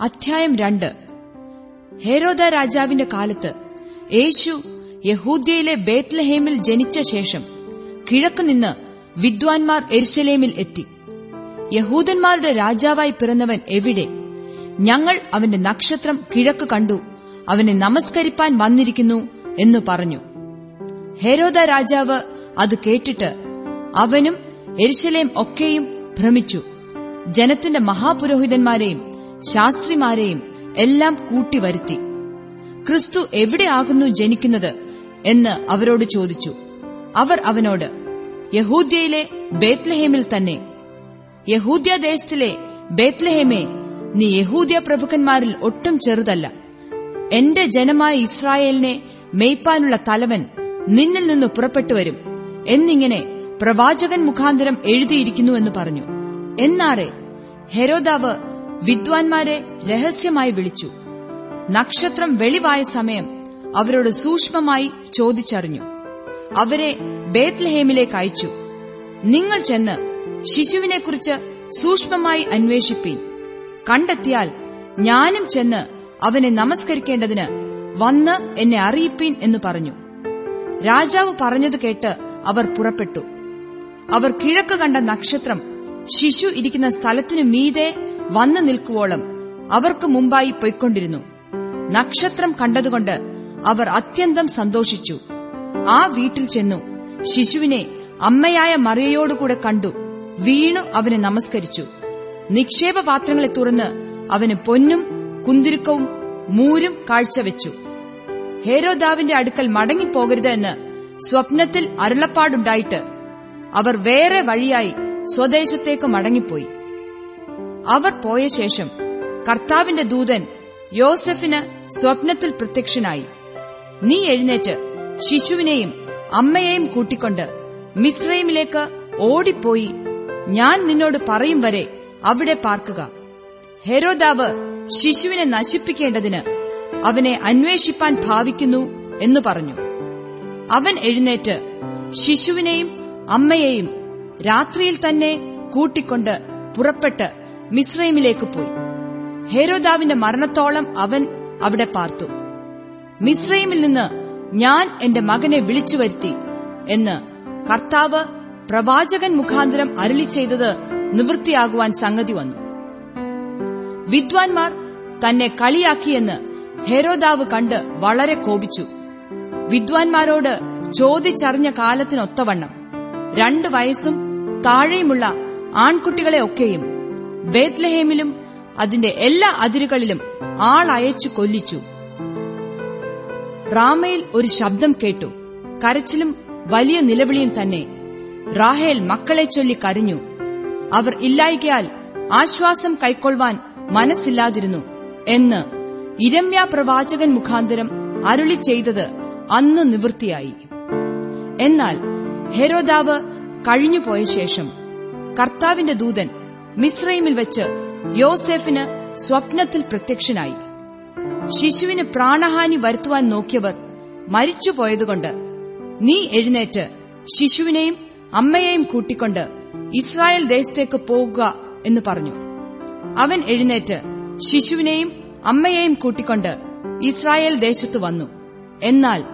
അധ്യായം രണ്ട്. ഹേരോദ രാജാവിന്റെ കാലത്ത് യേശു യഹൂദ്യയിലെ ബേത്ലഹേമിൽ ജനിച്ച ശേഷം കിഴക്ക് നിന്ന് വിദ്വാൻമാർ എരിശലേമിൽ എത്തി. യഹൂദന്മാരുടെ രാജാവായി പിറന്നവൻ എവിടെ? ഞങ്ങൾ അവന്റെ നക്ഷത്രം കിഴക്ക് കണ്ടു അവനെ നമസ്കരിപ്പാൻ വന്നിരിക്കുന്നു എന്ന് പറഞ്ഞു. ഹേരോദ രാജാവ് അത് കേട്ടിട്ട് അവനും എരിശലേം ഒക്കെയും ഭ്രമിച്ചു. ജനത്തിന്റെ മഹാപുരോഹിതന്മാരെയും ശാസ്ത്രിമാരെയും എല്ലാം കൂട്ടിവരുത്തി. ക്രിസ്തു എവിടെയാകുന്നു ജനിക്കുന്നത് എന്ന് അവരോട് ചോദിച്ചു. അവർ അവനോട് യഹൂദ്യയിലെ ബേത്ലഹേമിൽ തന്നെ. യഹൂദ്യദേശത്തിലെ ബേത്ലഹേമേ നീ യഹൂദ്യ പ്രഭുക്കന്മാരിൽ ഒട്ടും ചെറുതല്ല. എന്റെ ജനമായ ഇസ്രായേലിനെ മേയ്പാനുള്ള തലവൻ നിന്നിൽ നിന്ന് പുറപ്പെട്ടുവരും എന്നിങ്ങനെ പ്രവാചകൻ മുഖാന്തരം എഴുതിയിരിക്കുന്നുവെന്ന് പറഞ്ഞു. എന്നാറെ ഹെരോദാവ് വിദ്വാൻമാരെ രഹസ്യമായി വിളിച്ചു. നക്ഷത്രം വെളിവായ സമയം അവരോട് സൂക്ഷ്മമായി ചോദിച്ചറിഞ്ഞു. അവരെ ബേത്ലഹേമിലേക്ക് അയച്ചു. നിങ്ങൾ ചെന്ന് ശിശുവിനെക്കുറിച്ച് സൂക്ഷ്മമായി അന്വേഷിപ്പീൻ. കണ്ടെത്തിയാൽ ഞാനും ചെന്ന് അവനെ നമസ്കരിക്കേണ്ടതിന് വന്ന് എന്നെ അറിയിപ്പീൻ എന്ന് പറഞ്ഞു. രാജാവ് പറഞ്ഞത് കേട്ട് അവർ പുറപ്പെട്ടു. അവർ കിഴക്ക് കണ്ട നക്ഷത്രം ശിശു ഇരിക്കുന്ന സ്ഥലത്തിനു മീതെ വന്നു നിൽക്കുവോളം അവർക്ക് മുമ്പായി പൊയ്ക്കൊണ്ടിരുന്നു. നക്ഷത്രം കണ്ടതുകൊണ്ട് അവർ അത്യന്തം സന്തോഷിച്ചു. ആ വീട്ടിൽ ചെന്നു ശിശുവിനെ അമ്മയായ മറിയയോടുകൂടെ കണ്ടു. വീണു അവനെ നമസ്കരിച്ചു. നിക്ഷേപപാത്രങ്ങളെ തുറന്ന് അവന് പൊന്നും കുന്തിരുക്കവും മൂരും കാഴ്ചവെച്ചു. ഹേരോദാവിന്റെ അടുക്കൽ മടങ്ങിപ്പോകരുത് എന്ന് സ്വപ്നത്തിൽ അരുളപ്പാടുണ്ടായിട്ട് അവർ വേറെ വഴിയായി സ്വദേശത്തേക്ക് മടങ്ങിപ്പോയി. അവർ പോയ ശേഷം കർത്താവിന്റെ ദൂതൻ യോസഫിന് സ്വപ്നത്തിൽ പ്രത്യക്ഷനായി. നീ എഴുന്നേറ്റ് ശിശുവിനെയും അമ്മയെയും കൂട്ടിക്കൊണ്ട് മിശ്രൈമിലേക്ക് ഓടിപ്പോയി. ഞാൻ നിന്നോട് പറയും വരെ അവിടെ പാർക്കുക. ഹെരോദാവ് ശിശുവിനെ നശിപ്പിക്കേണ്ടതിന് അവനെ അന്വേഷിപ്പാൻ ഭാവിക്കുന്നു എന്ന് പറഞ്ഞു. അവൻ എഴുന്നേറ്റ് ശിശുവിനെയും അമ്മയെയും രാത്രിയിൽ തന്നെ കൂട്ടിക്കൊണ്ട് പുറപ്പെട്ട് മിശ്രൈമിലേക്ക് പോയി. ഹേരോദാവിന്റെ മരണത്തോളം അവൻ അവിടെ പാർത്തു. മിശ്രൈമിൽ നിന്ന് ഞാൻ എന്റെ മകനെ വിളിച്ചു വരുത്തി എന്ന് കർത്താവ് പ്രവാചകൻ മുഖാന്തരം അരുളി ചെയ്തത് നിവൃത്തിയാകുവാൻ സംഗതി വന്നു. വിദ്വാൻമാർ തന്നെ കളിയാക്കിയെന്ന് ഹെരോദാവ് കണ്ട് വളരെ കോപിച്ചു. വിദ്വാൻമാരോട് ചോദിച്ചറിഞ്ഞ കാലത്തിനൊത്തവണ്ണം. രണ്ടു വയസ്സും താഴെയുമുള്ള ആൺകുട്ടികളെ ഒക്കെയും ബേത്ലഹേമിലും അതിന്റെ എല്ലാ അതിരുകളിലും ആളയച്ചു കൊല്ലിച്ചു. റാമയിൽ ഒരു ശബ്ദം കേട്ടു. കരച്ചിലും വലിയ നിലവിളിയും തന്നെ. റാഹേൽ മക്കളെ ചൊല്ലി കരഞ്ഞു. അവർ ഇല്ലായികയാൽ ആശ്വാസം കൈക്കൊള്ളുവാൻ മനസ്സില്ലാതിരുന്നു എന്ന് ഇരമ്യാ പ്രവാചകൻ മുഖാന്തരം അരുളി ചെയ്തത് അന്ന് നിവൃത്തിയായി. എന്നാൽ ഹെരോദാവ് കഴിഞ്ഞുപോയ ശേഷം കർത്താവിന്റെ ദൂതൻ മിശ്രൈമിൽ വെച്ച് യോസെഫിന് സ്വപ്നത്തിൽ പ്രത്യക്ഷനായി. ശിശുവിന് പ്രാണഹാനി വരുത്തുവാൻ നോക്കിയവർ മരിച്ചുപോയതുകൊണ്ട് നീ എഴുന്നേറ്റ് ശിശുവിനെയും അമ്മയെയും കൂട്ടിക്കൊണ്ട് ഇസ്രായേൽ ദേശത്തേക്ക് പോകുക എന്ന് പറഞ്ഞു. അവൻ എഴുന്നേറ്റ് ശിശുവിനെയും അമ്മയെയും കൂട്ടിക്കൊണ്ട് ഇസ്രായേൽ ദേശത്തു വന്നു. എന്നാൽ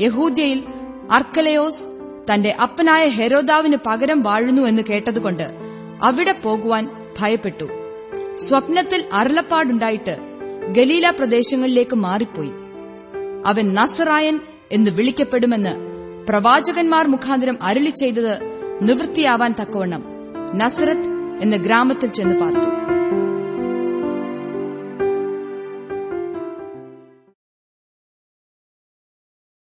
യഹൂദ്യയിൽ അർക്കലയോസ് തന്റെ അപ്പനായ ഹെരോദാവിന് പകരം വാഴുന്നു എന്ന് കേട്ടതുകൊണ്ട് അവിടെ പോകുവാൻ ഭയപ്പെട്ടു. സ്വപ്നത്തിൽ അരുളപ്പാടുണ്ടായിട്ട് ഗലീല പ്രദേശങ്ങളിലേക്ക് മാറിപ്പോയി. അവൻ നസറായൻ എന്ന് വിളിക്കപ്പെടുമെന്ന് പ്രവാചകന്മാർ മുഖാന്തരം അരളി ചെയ്തത് നിവൃത്തിയാവാൻ തക്കവണ്ണം. നസറത്ത് എന്ന ഗ്രാമത്തിൽ ചെന്ന് പാർത്തു.